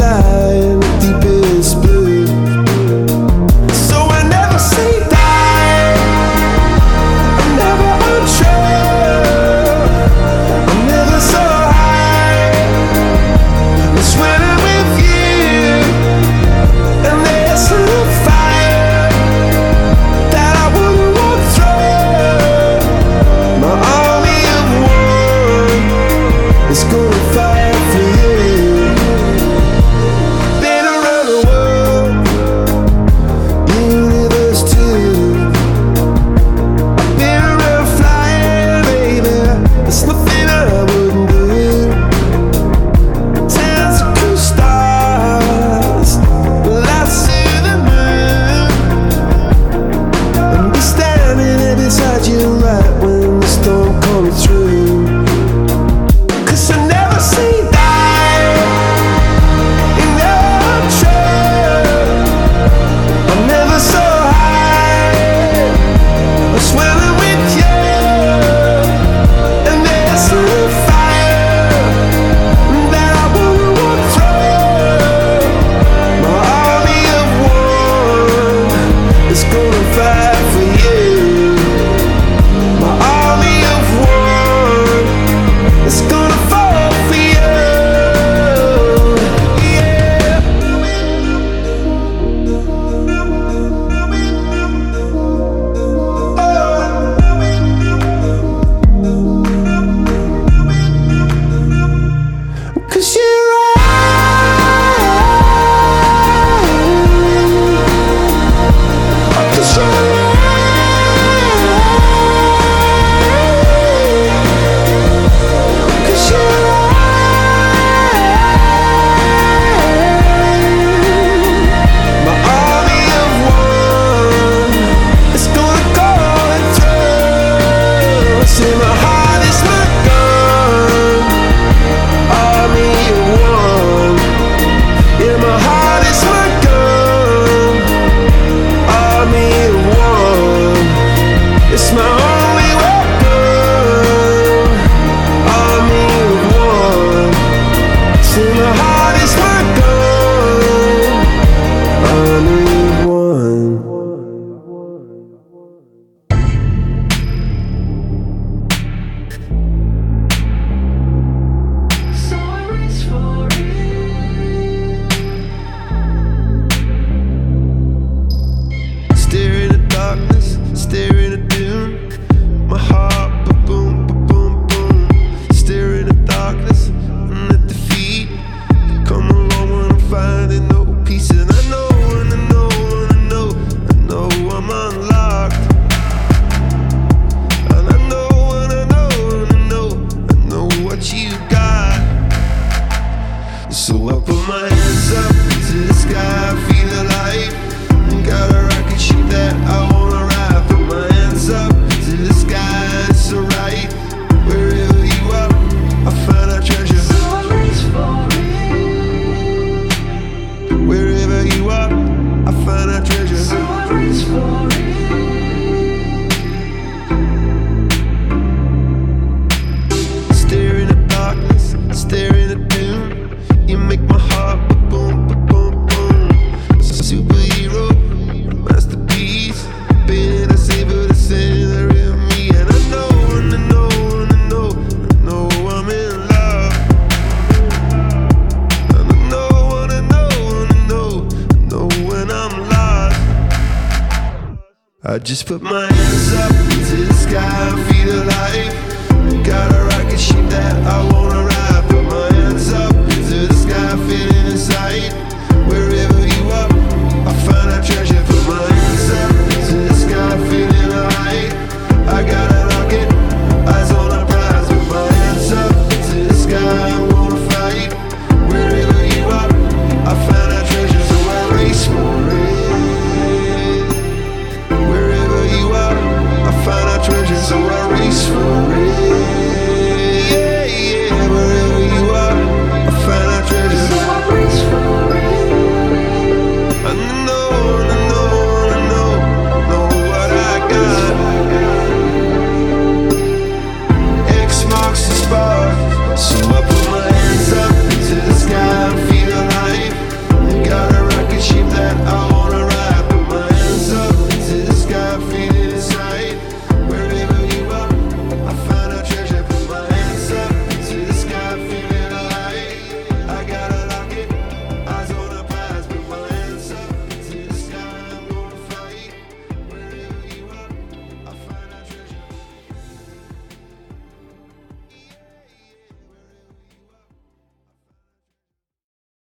Alive. Just put my hands up